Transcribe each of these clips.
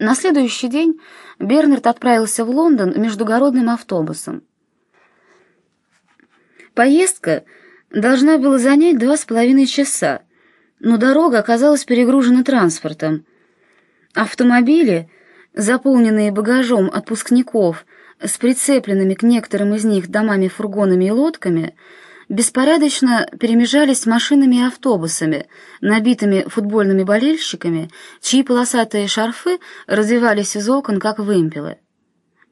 На следующий день Бернард отправился в Лондон междугородным автобусом. Поездка должна была занять два с половиной часа, но дорога оказалась перегружена транспортом. Автомобили, заполненные багажом отпускников, с прицепленными к некоторым из них домами, фургонами и лодками, беспорядочно перемежались с машинами и автобусами, набитыми футбольными болельщиками, чьи полосатые шарфы развивались из окон, как вымпелы.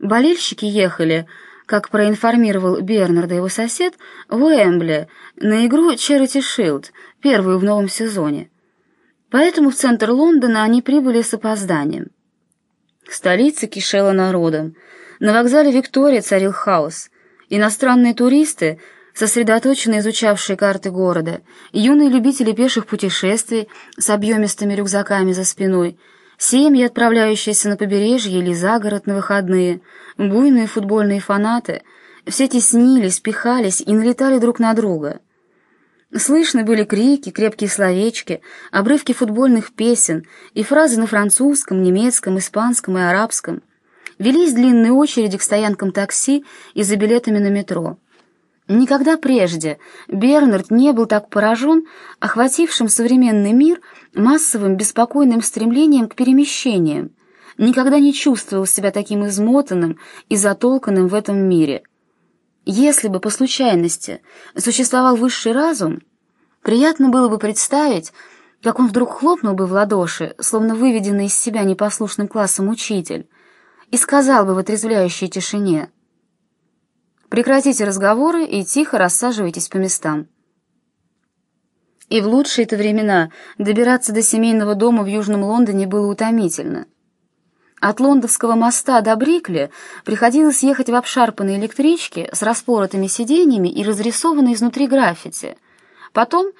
Болельщики ехали, как проинформировал Бернарда его сосед, в Уэмбли на игру Charity Shield, первую в новом сезоне. Поэтому в центр Лондона они прибыли с опозданием. Столица кишела народом. На вокзале Виктория царил хаос. Иностранные туристы — сосредоточенно изучавшие карты города, юные любители пеших путешествий с объемистыми рюкзаками за спиной, семьи, отправляющиеся на побережье или за город на выходные, буйные футбольные фанаты, все теснились, пихались и налетали друг на друга. Слышны были крики, крепкие словечки, обрывки футбольных песен и фразы на французском, немецком, испанском и арабском. Велись длинные очереди к стоянкам такси и за билетами на метро. Никогда прежде Бернард не был так поражен охватившим современный мир массовым беспокойным стремлением к перемещениям, никогда не чувствовал себя таким измотанным и затолканным в этом мире. Если бы по случайности существовал высший разум, приятно было бы представить, как он вдруг хлопнул бы в ладоши, словно выведенный из себя непослушным классом учитель, и сказал бы в отрезвляющей тишине — Прекратите разговоры и тихо рассаживайтесь по местам. И в лучшие-то времена добираться до семейного дома в Южном Лондоне было утомительно. От лондонского моста до Брикли приходилось ехать в обшарпанной электричке с распоротыми сиденьями и разрисованной изнутри граффити. Потом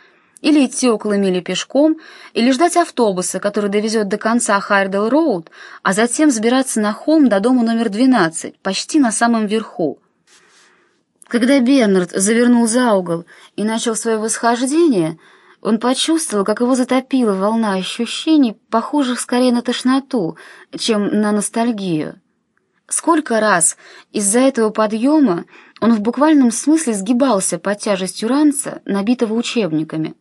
или идти около мили пешком, или ждать автобуса, который довезет до конца Хайрдел-Роуд, а затем сбираться на холм до дома номер 12, почти на самом верху. Когда Бернард завернул за угол и начал свое восхождение, он почувствовал, как его затопила волна ощущений, похожих скорее на тошноту, чем на ностальгию. Сколько раз из-за этого подъема он в буквальном смысле сгибался под тяжестью ранца, набитого учебниками.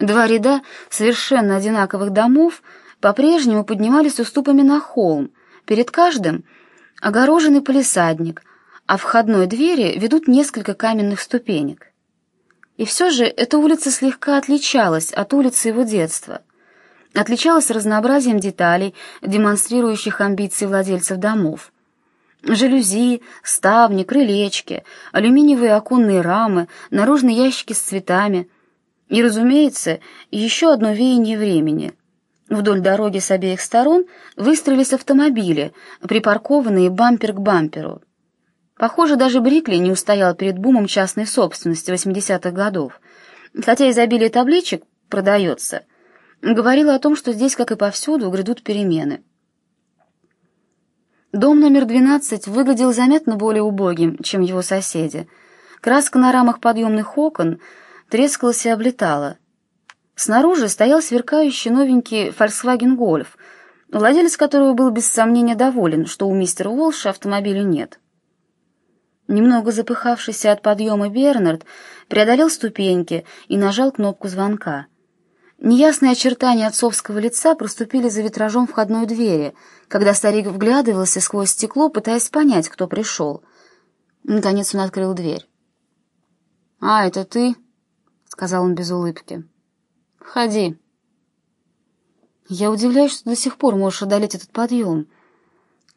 Два ряда совершенно одинаковых домов по-прежнему поднимались уступами на холм, перед каждым — огороженный полисадник — а входной двери ведут несколько каменных ступенек. И все же эта улица слегка отличалась от улицы его детства. Отличалась разнообразием деталей, демонстрирующих амбиции владельцев домов. Жалюзи, ставни, крылечки, алюминиевые оконные рамы, наружные ящики с цветами. И, разумеется, еще одно веяние времени. Вдоль дороги с обеих сторон выстроились автомобили, припаркованные бампер к бамперу. Похоже, даже Брикли не устоял перед бумом частной собственности 80-х годов. Хотя изобилие табличек продается, говорило о том, что здесь, как и повсюду, грядут перемены. Дом номер 12 выглядел заметно более убогим, чем его соседи. Краска на рамах подъемных окон трескалась и облетала. Снаружи стоял сверкающий новенький Volkswagen Golf, владелец которого был без сомнения доволен, что у мистера Уолша автомобиля нет. Немного запыхавшийся от подъема Бернард преодолел ступеньки и нажал кнопку звонка. Неясные очертания отцовского лица проступили за витражом входной двери, когда старик вглядывался сквозь стекло, пытаясь понять, кто пришел. Наконец он открыл дверь. «А, это ты?» — сказал он без улыбки. «Входи». «Я удивляюсь, что до сих пор можешь одолеть этот подъем», —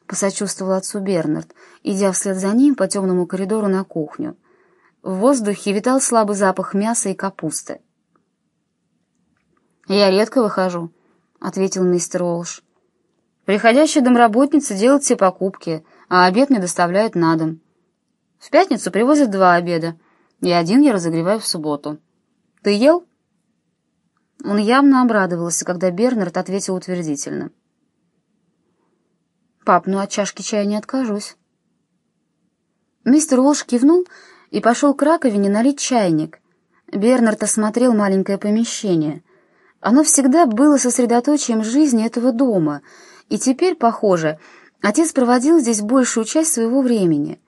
посочувствовал отцу Бернард, идя вслед за ним по темному коридору на кухню. В воздухе витал слабый запах мяса и капусты. «Я редко выхожу», — ответил мистер Уолш. «Приходящая домработница делает все покупки, а обед мне доставляют на дом. В пятницу привозят два обеда, и один я разогреваю в субботу. Ты ел?» Он явно обрадовался, когда Бернард ответил утвердительно. «Пап, ну от чашки чая не откажусь». Мистер Уолш кивнул и пошел к раковине налить чайник. Бернард осмотрел маленькое помещение. Оно всегда было сосредоточием жизни этого дома, И теперь, похоже, отец проводил здесь большую часть своего времени.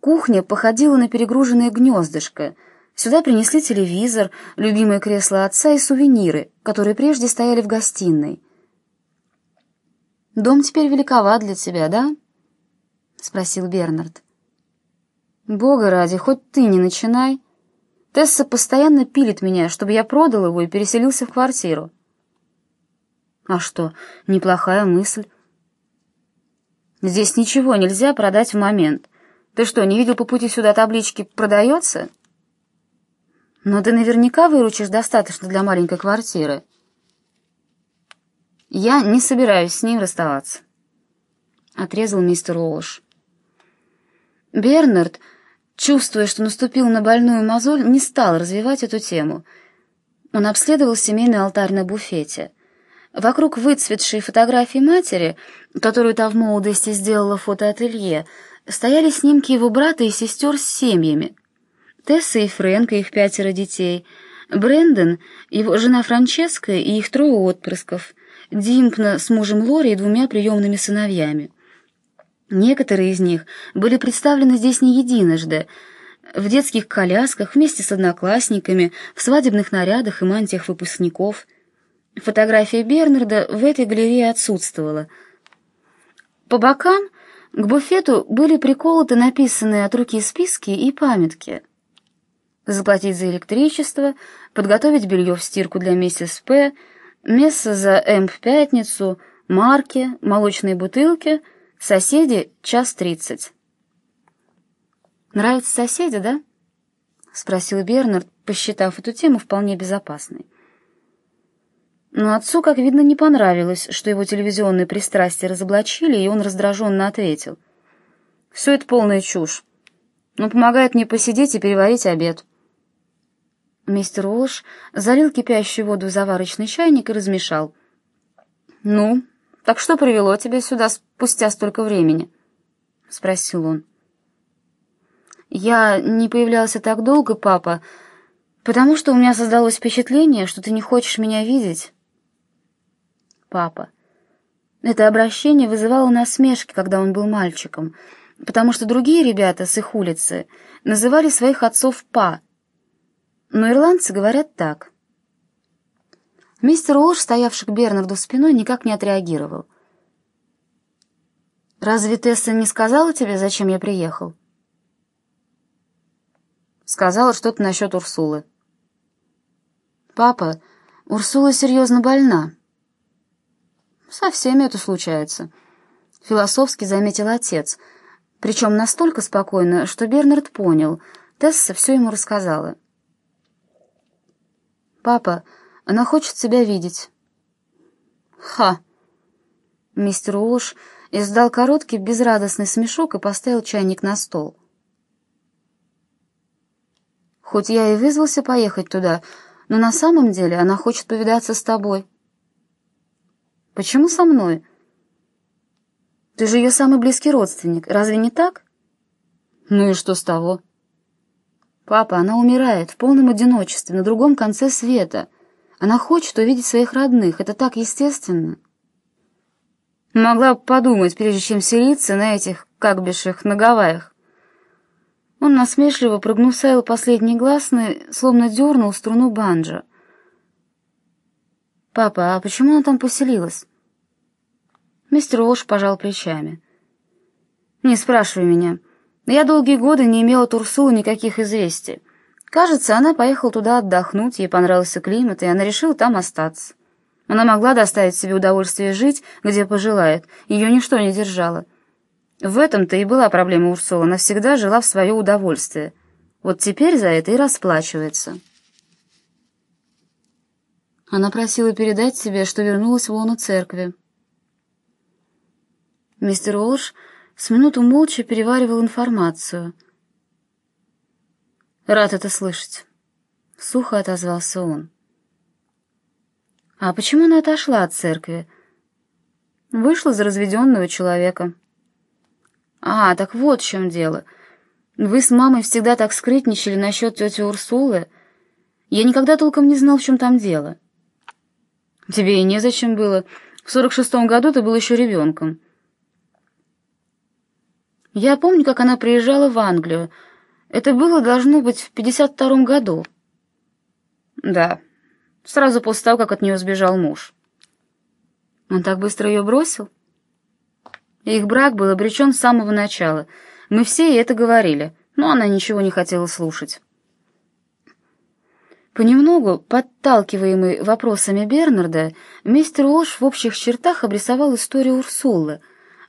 Кухня походила на перегруженное гнездышко. Сюда принесли телевизор, любимое кресло отца и сувениры, которые прежде стояли в гостиной. «Дом теперь великоват для тебя, да?» — спросил Бернард. «Бога ради, хоть ты не начинай. Тесса постоянно пилит меня, чтобы я продал его и переселился в квартиру». «А что, неплохая мысль». «Здесь ничего нельзя продать в момент. Ты что, не видел по пути сюда таблички «Продается»?» «Но ты наверняка выручишь достаточно для маленькой квартиры». «Я не собираюсь с ним расставаться», — отрезал мистер Уолш. Бернард, чувствуя, что наступил на больную мозоль, не стал развивать эту тему. Он обследовал семейный алтарь на буфете. Вокруг выцветшей фотографии матери, которую та в молодости сделала фотоателье, стояли снимки его брата и сестер с семьями. Тесса и Фрэнк и их пятеро детей, Брэндон, его жена Франческа и их трое отпрысков, Димпна с мужем Лори и двумя приемными сыновьями. Некоторые из них были представлены здесь не единожды, в детских колясках, вместе с одноклассниками, в свадебных нарядах и мантиях выпускников. Фотография Бернарда в этой галерее отсутствовала. По бокам к буфету были приколоты написанные от руки списки и памятки. Заплатить за электричество, подготовить белье в стирку для миссис П., Место за М в пятницу, марки, молочные бутылки, соседи — час тридцать. «Нравятся соседи, да?» — спросил Бернард, посчитав эту тему вполне безопасной. Но отцу, как видно, не понравилось, что его телевизионные пристрастия разоблачили, и он раздраженно ответил. «Все это полная чушь. Он помогает мне посидеть и переварить обед». Мистер Уолш залил кипящую воду в заварочный чайник и размешал. «Ну, так что привело тебя сюда спустя столько времени?» — спросил он. «Я не появлялся так долго, папа, потому что у меня создалось впечатление, что ты не хочешь меня видеть». «Папа». Это обращение вызывало насмешки, когда он был мальчиком, потому что другие ребята с их улицы называли своих отцов «па», но ирландцы говорят так. Мистер Уолш, стоявший к Бернарду спиной, никак не отреагировал. «Разве Тесса не сказала тебе, зачем я приехал?» «Сказала что-то насчет Урсулы». «Папа, Урсула серьезно больна». «Со всеми это случается», — философски заметил отец, причем настолько спокойно, что Бернард понял, Тесса все ему рассказала. «Папа, она хочет тебя видеть». «Ха!» Мистер Уолш издал короткий безрадостный смешок и поставил чайник на стол. «Хоть я и вызвался поехать туда, но на самом деле она хочет повидаться с тобой». «Почему со мной?» «Ты же ее самый близкий родственник, разве не так?» «Ну и что с того?» Папа, она умирает в полном одиночестве, на другом конце света. Она хочет увидеть своих родных, это так естественно. Могла бы подумать, прежде чем селиться на этих, как бишь на Гавайях. Он насмешливо прогнусавил последний гласный, словно дернул струну банджо. «Папа, а почему она там поселилась?» Мистер Уолш пожал плечами. «Не спрашивай меня. Я долгие годы не имела от Урсулы никаких известий. Кажется, она поехала туда отдохнуть, ей понравился климат, и она решила там остаться. Она могла доставить себе удовольствие жить, где пожелает, ее ничто не держало. В этом-то и была проблема Урсулы, она всегда жила в свое удовольствие. Вот теперь за это и расплачивается. Она просила передать себе, что вернулась в лоно церкви. Мистер Олш с минуту молча переваривал информацию. «Рад это слышать», — сухо отозвался он. «А почему она отошла от церкви?» «Вышла за разведенного человека». «А, так вот в чем дело. Вы с мамой всегда так скрытничали насчет тети Урсулы. Я никогда толком не знал, в чем там дело». «Тебе и незачем было. В сорок шестом году ты был еще ребенком. Я помню, как она приезжала в Англию. Это было, должно быть, в пятьдесят втором году. Да, сразу после того, как от нее сбежал муж. Он так быстро ее бросил? Их брак был обречен с самого начала. Мы все ей это говорили, но она ничего не хотела слушать. Понемногу, подталкиваемый вопросами Бернарда, мистер Уолш в общих чертах обрисовал историю Урсулы.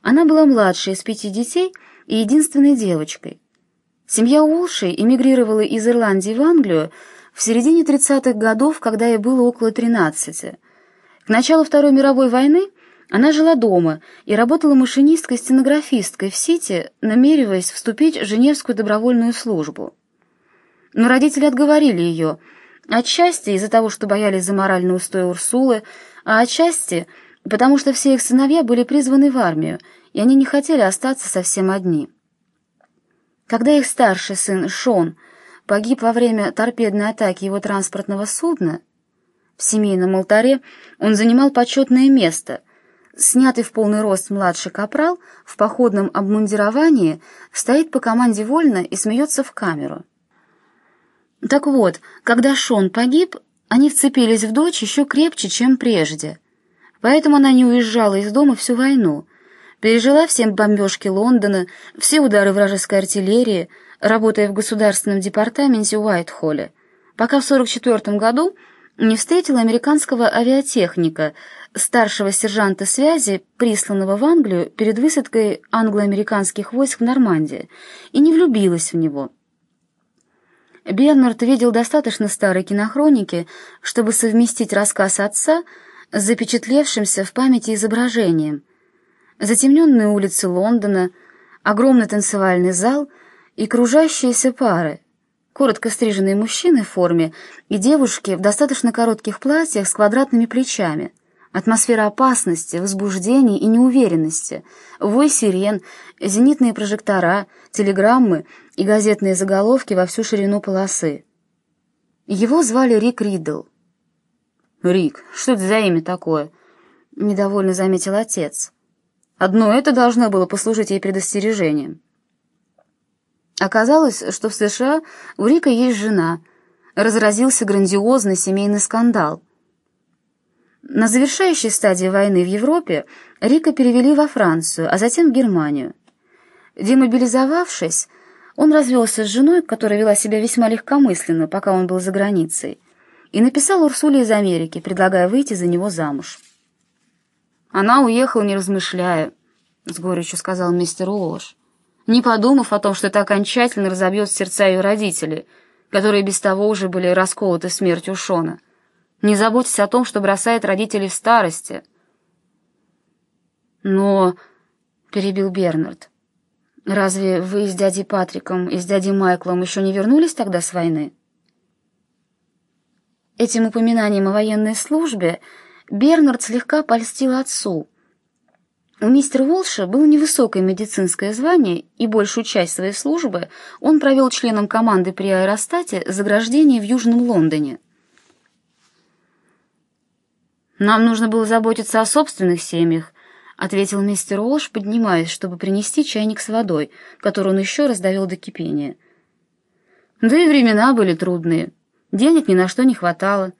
Она была младшей из пяти детей и единственной девочкой. Семья Уолшей эмигрировала из Ирландии в Англию в середине 30-х годов, когда ей было около 13. К началу Второй мировой войны она жила дома и работала машинисткой-стенографисткой в Сити, намереваясь вступить в Женевскую добровольную службу. Но родители отговорили ее – Отчасти из-за того, что боялись за моральный устой Урсулы, а отчасти потому что все их сыновья были призваны в армию, и они не хотели остаться совсем одни. Когда их старший сын Шон погиб во время торпедной атаки его транспортного судна, в семейном алтаре он занимал почетное место. Снятый в полный рост младший капрал в походном обмундировании стоит по команде вольно и смеется в камеру. Так вот, когда Шон погиб, они вцепились в дочь еще крепче, чем прежде. Поэтому она не уезжала из дома всю войну. Пережила все бомбежки Лондона, все удары вражеской артиллерии, работая в государственном департаменте Уайт-Холле, пока в 44 году не встретила американского авиатехника, старшего сержанта связи, присланного в Англию перед высадкой англо-американских войск в Нормандии, и не влюбилась в него. Бернард видел достаточно старой кинохроники, чтобы совместить рассказ отца с запечатлевшимся в памяти изображением. Затемненные улицы Лондона, огромный танцевальный зал и кружащиеся пары, коротко стриженные мужчины в форме и девушки в достаточно коротких платьях с квадратными плечами. Атмосфера опасности, возбуждения и неуверенности, вой сирен, зенитные прожектора, телеграммы и газетные заголовки во всю ширину полосы. Его звали Рик Ридл. «Рик, что это за имя такое?» — недовольно заметил отец. «Одно это должно было послужить ей предостережением». Оказалось, что в США у Рика есть жена. Разразился грандиозный семейный скандал — на завершающей стадии войны в Европе Рика перевели во Францию, а затем в Германию. Демобилизовавшись, он развелся с женой, которая вела себя весьма легкомысленно, пока он был за границей, и написал Урсуле из Америки, предлагая выйти за него замуж. Она уехала, не размышляя, — с горечью сказал мистер Уолш, не подумав о том, что это окончательно разобьет сердца ее родителей, которые без того уже были расколоты смертью Шона. Не заботьтесь о том, что бросает родителей в старости. Но, — перебил Бернард, — разве вы с дядей Патриком и с дядей Майклом еще не вернулись тогда с войны? Этим упоминанием о военной службе Бернард слегка польстил отцу. У мистера Волша было невысокое медицинское звание, и большую часть своей службы он провел членом команды при аэростате заграждения в Южном Лондоне. «Нам нужно было заботиться о собственных семьях», — ответил мистер Уолш, поднимаясь, чтобы принести чайник с водой, который он еще раз довел до кипения. Да и времена были трудные. Денег ни на что не хватало.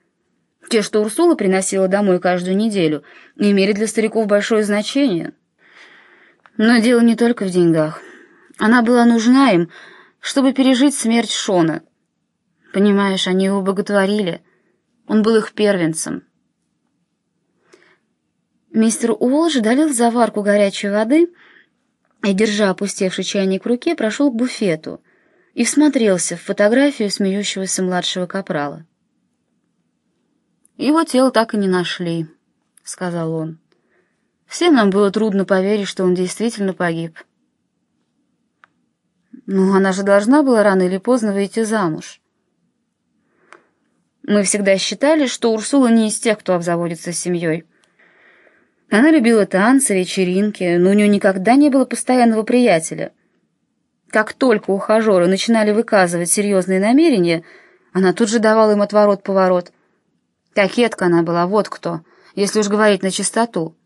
Те, что Урсула приносила домой каждую неделю, имели для стариков большое значение. Но дело не только в деньгах. Она была нужна им, чтобы пережить смерть Шона. Понимаешь, они его боготворили. Он был их первенцем. Мистер Уолш долил заварку горячей воды и, держа опустевший чайник в руке, прошел к буфету и всмотрелся в фотографию смеющегося младшего капрала. «Его тело так и не нашли», — сказал он. «Всем нам было трудно поверить, что он действительно погиб». «Ну, она же должна была рано или поздно выйти замуж». Мы всегда считали, что Урсула не из тех, кто обзаводится семьей. Она любила танцы, вечеринки, но у нее никогда не было постоянного приятеля. Как только ухажеры начинали выказывать серьезные намерения, она тут же давала им отворот-поворот. Кокетка она была, вот кто, если уж говорить на чистоту.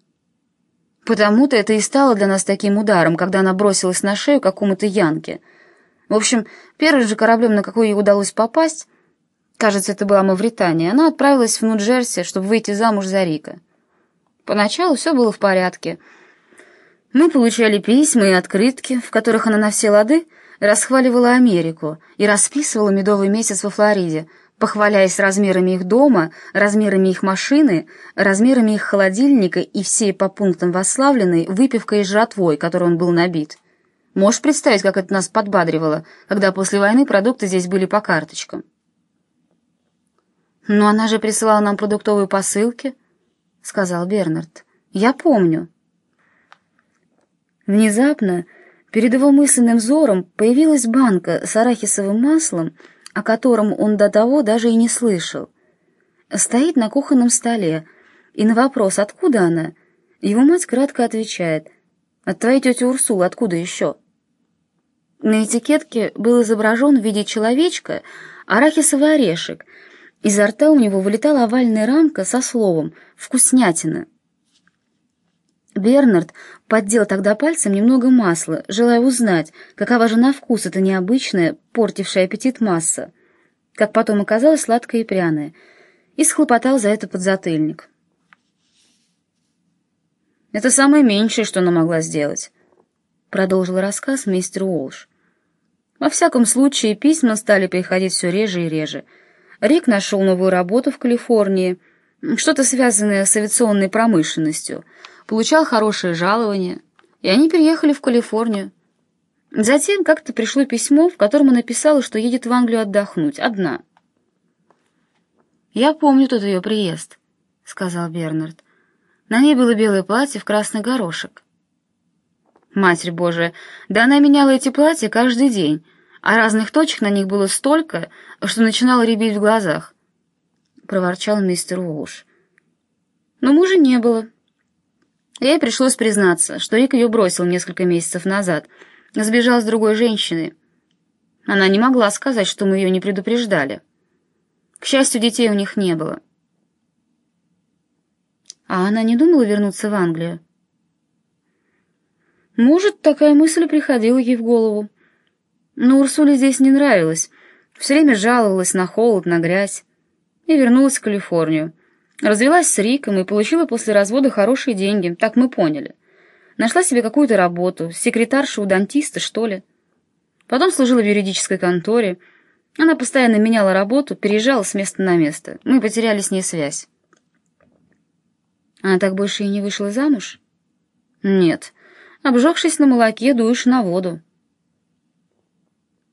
Потому-то это и стало для нас таким ударом, когда она бросилась на шею какому-то янке. В общем, первым же кораблем, на какой ей удалось попасть, кажется, это была Мавритания, она отправилась в Нью-Джерси, чтобы выйти замуж за Рика. Поначалу все было в порядке. Мы получали письма и открытки, в которых она на все лады расхваливала Америку и расписывала медовый месяц во Флориде — похваляясь размерами их дома, размерами их машины, размерами их холодильника и всей по пунктам восславленной выпивкой и жратвой, которой он был набит. Можешь представить, как это нас подбадривало, когда после войны продукты здесь были по карточкам? «Но она же присылала нам продуктовые посылки», — сказал Бернард. «Я помню». Внезапно перед его мысленным взором появилась банка с арахисовым маслом о котором он до того даже и не слышал. Стоит на кухонном столе, и на вопрос, откуда она, его мать кратко отвечает, «От твоей тети Урсулы, откуда еще?» На этикетке был изображен в виде человечка арахисовый орешек. Изо рта у него вылетала овальная рамка со словом «вкуснятина». Бернард поддел тогда пальцем немного масла, желая узнать, какова же на вкус эта необычная, портившая аппетит масса, как потом оказалось сладкое и пряное, и схлопотал за это подзатыльник. «Это самое меньшее, что она могла сделать», — продолжил рассказ мистер Уолш. «Во всяком случае, письма стали приходить все реже и реже. Рик нашел новую работу в Калифорнии, что-то связанное с авиационной промышленностью — получал хорошее жалование, и они переехали в Калифорнию. Затем как-то пришло письмо, в котором она написала, что едет в Англию отдохнуть, одна. «Я помню тот ее приезд», — сказал Бернард. На ней было белое платье в красный горошек. Матерь Божия, да она меняла эти платья каждый день, а разных точек на них было столько, что начинало рябить в глазах, — проворчал мистер Уолш. Но мужа не было. Ей пришлось признаться, что Рик ее бросил несколько месяцев назад, сбежал с другой женщиной. Она не могла сказать, что мы ее не предупреждали. К счастью, детей у них не было. А она не думала вернуться в Англию? Может, такая мысль приходила ей в голову. Но Урсуле здесь не нравилось. Все время жаловалась на холод, на грязь. И вернулась в Калифорнию. Развелась с Риком и получила после развода хорошие деньги, так мы поняли. Нашла себе какую-то работу, секретарша у дантиста, что ли. Потом служила в юридической конторе. Она постоянно меняла работу, переезжала с места на место. Мы потеряли с ней связь. Она так больше и не вышла замуж? Нет. Обжегшись на молоке, дуешь на воду.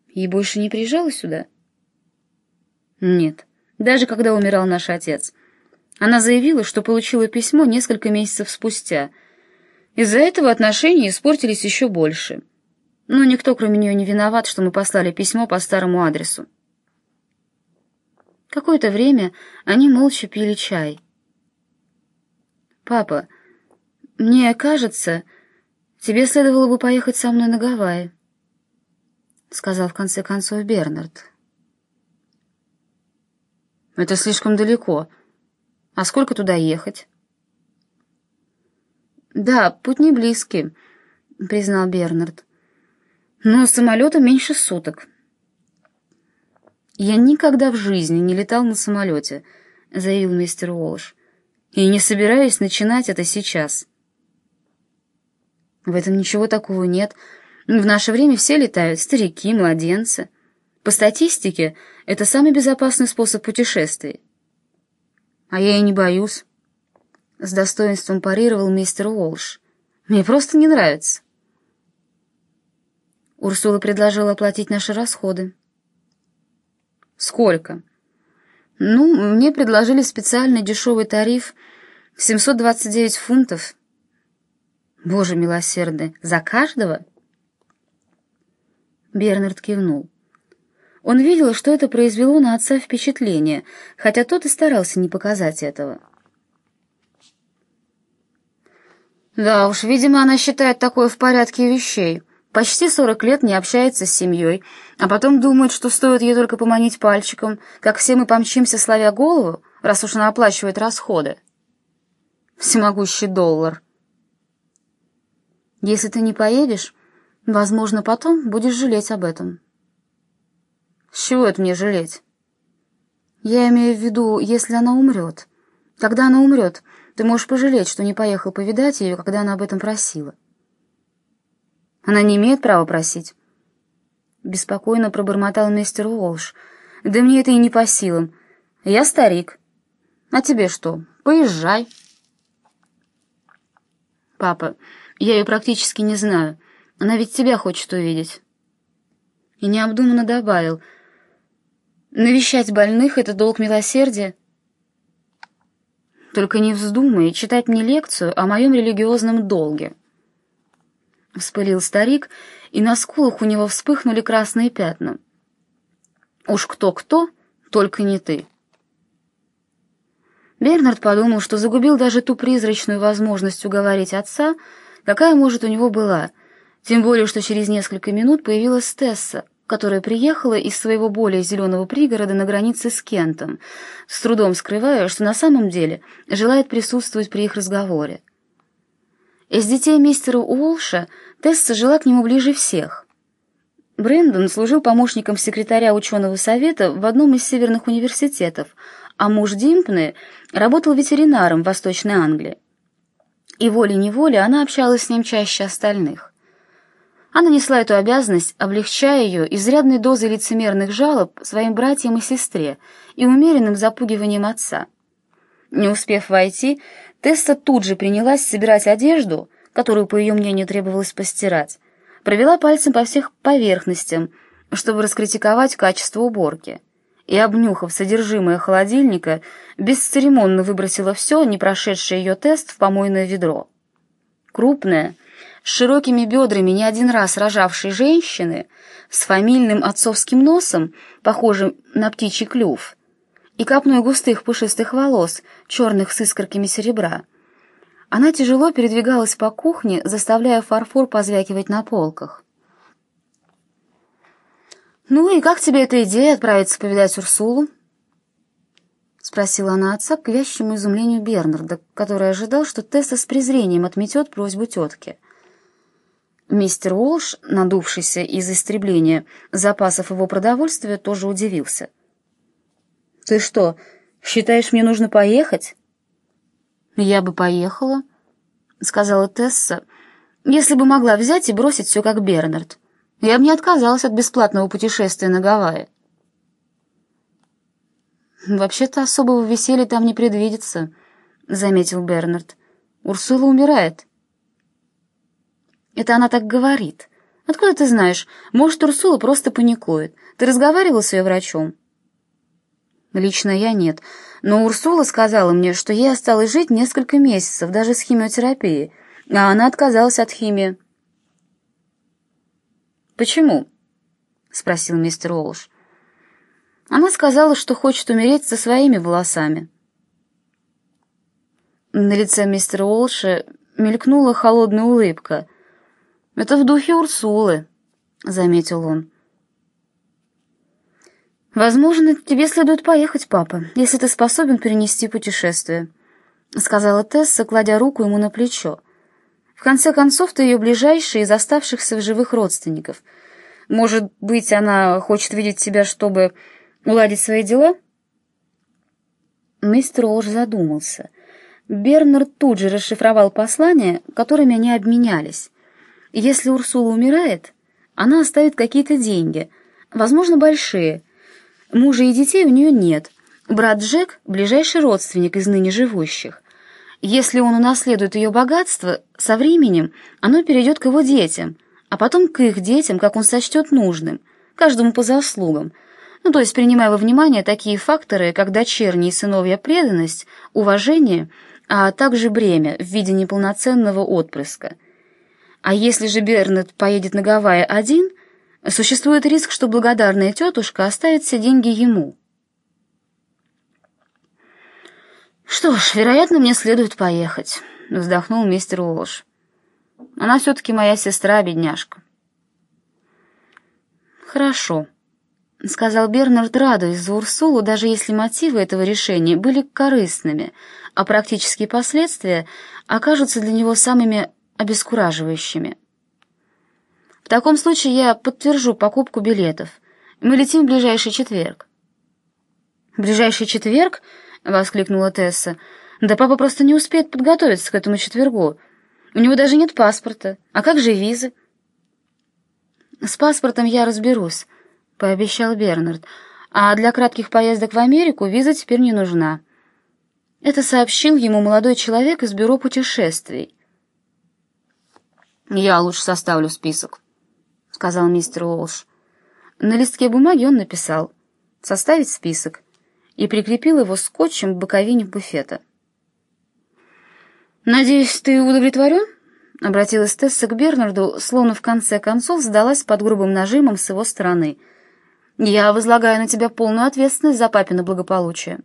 И больше не приезжала сюда? Нет. Даже когда умирал наш отец — она заявила, что получила письмо несколько месяцев спустя. Из-за этого отношения испортились еще больше. Но никто, кроме нее, не виноват, что мы послали письмо по старому адресу. Какое-то время они молча пили чай. «Папа, мне кажется, тебе следовало бы поехать со мной на Гавайи», — сказал в конце концов Бернард. «Это слишком далеко», а сколько туда ехать? Да, путь не близкий, признал Бернард. Но самолетом меньше суток. Я никогда в жизни не летал на самолете, заявил мистер Уолш. И не собираюсь начинать это сейчас. В этом ничего такого нет. В наше время все летают, старики, младенцы. По статистике, это самый безопасный способ путешествий. А я и не боюсь. С достоинством парировал мистер Уолш. Мне просто не нравится. Урсула предложила оплатить наши расходы. Сколько? Ну, мне предложили специальный дешевый тариф 729 фунтов. Боже милосердный, за каждого? Бернард кивнул. Он видел, что это произвело на отца впечатление, хотя тот и старался не показать этого. Да уж, видимо, она считает такое в порядке вещей. Почти сорок лет не общается с семьей, а потом думает, что стоит ей только поманить пальчиком, как все мы помчимся, славя голову, раз уж она оплачивает расходы. Всемогущий доллар. Если ты не поедешь, возможно, потом будешь жалеть об этом. С чего это мне жалеть? Я имею в виду, если она умрет. Когда она умрет, ты можешь пожалеть, что не поехал повидать ее, когда она об этом просила. Она не имеет права просить. Беспокойно пробормотал мистер Уолш. Да мне это и не по силам. Я старик. А тебе что? Поезжай. Папа, я ее практически не знаю. Она ведь тебя хочет увидеть. И необдуманно добавил. Навещать больных — это долг милосердия. Только не вздумай читать мне лекцию о моем религиозном долге. Вспылил старик, и на скулах у него вспыхнули красные пятна. Уж кто-кто, только не ты. Бернард подумал, что загубил даже ту призрачную возможность уговорить отца, какая, может, у него была, тем более, что через несколько минут появилась Тесса, которая приехала из своего более зеленого пригорода на границе с Кентом, с трудом скрывая, что на самом деле желает присутствовать при их разговоре. Из детей мистера Уолша Тесса жила к нему ближе всех. Брэндон служил помощником секретаря ученого совета в одном из северных университетов, а муж Димпны работал ветеринаром в Восточной Англии. И волей-неволей она общалась с ним чаще остальных. Она несла эту обязанность, облегчая ее изрядной дозой лицемерных жалоб своим братьям и сестре и умеренным запугиванием отца. Не успев войти, Тесса тут же принялась собирать одежду, которую, по ее мнению, требовалось постирать, провела пальцем по всех поверхностям, чтобы раскритиковать качество уборки, и, обнюхав содержимое холодильника, бесцеремонно выбросила все, не прошедшее ее тест, в помойное ведро. Крупная, с широкими бедрами не один раз рожавшей женщины, с фамильным отцовским носом, похожим на птичий клюв, и капной густых пушистых волос, черных с искорками серебра. Она тяжело передвигалась по кухне, заставляя фарфор позвякивать на полках. «Ну и как тебе эта идея отправиться повидать Урсулу?» — спросила она отца к вящему изумлению Бернарда, который ожидал, что Тесса с презрением отметет просьбу тетки. Мистер Уолш, надувшийся из истребления запасов его продовольствия, тоже удивился — «Ты что, считаешь, мне нужно поехать?» «Я бы поехала», — сказала Тесса, «если бы могла взять и бросить все как Бернард. Я бы не отказалась от бесплатного путешествия на Гавайи». «Вообще-то особого веселья там не предвидится», — заметил Бернард. «Урсула умирает». «Это она так говорит. Откуда ты знаешь? Может, Урсула просто паникует. Ты разговаривал с ее врачом?» Лично я нет. Но Урсула сказала мне, что ей осталось жить несколько месяцев, даже с химиотерапией, а она отказалась от химии. «Почему?» — спросил мистер Уолш. Она сказала, что хочет умереть со своими волосами. На лице мистера Уолша мелькнула холодная улыбка. «Это в духе Урсулы», — заметил он. «Возможно, тебе следует поехать, папа, если ты способен перенести путешествие», — сказала Тесса, кладя руку ему на плечо. «В конце концов, ты ее ближайший из оставшихся в живых родственников. Может быть, она хочет видеть тебя, чтобы уладить свои дела?» Мистер Олж задумался. Бернард тут же расшифровал послания, которыми они обменялись. Если Урсула умирает, она оставит какие-то деньги, возможно, большие — Мужа и детей у нее нет. Брат Джек — ближайший родственник из ныне живущих. Если он унаследует ее богатство, со временем оно перейдет к его детям, а потом к их детям, как он сочтет нужным, каждому по заслугам. Ну, то есть принимая во внимание такие факторы, как дочерняя и сыновья преданность, уважение, а также бремя в виде неполноценного отпрыска. А если же Бернет поедет на Гавайи один — Существует риск, что благодарная тетушка оставит все деньги ему. «Что ж, вероятно, мне следует поехать», — вздохнул мистер Уолш. «Она все-таки моя сестра, бедняжка». «Хорошо», — сказал Бернард, радуясь за Урсулу, даже если мотивы этого решения были корыстными, а практические последствия окажутся для него самыми обескураживающими. В таком случае я подтвержу покупку билетов. Мы летим в ближайший четверг. «В ближайший четверг?» — воскликнула Тесса. «Да папа просто не успеет подготовиться к этому четвергу. У него даже нет паспорта. А как же визы?» «С паспортом я разберусь», — пообещал Бернард. «А для кратких поездок в Америку виза теперь не нужна». Это сообщил ему молодой человек из бюро путешествий. «Я лучше составлю список», — сказал мистер Уолш. На листке бумаги он написал «Составить список» и прикрепил его скотчем к боковине буфета. «Надеюсь, ты удовлетворен?» — обратилась Тесса к Бернарду, словно в конце концов сдалась под грубым нажимом с его стороны. «Я возлагаю на тебя полную ответственность за папино благополучие».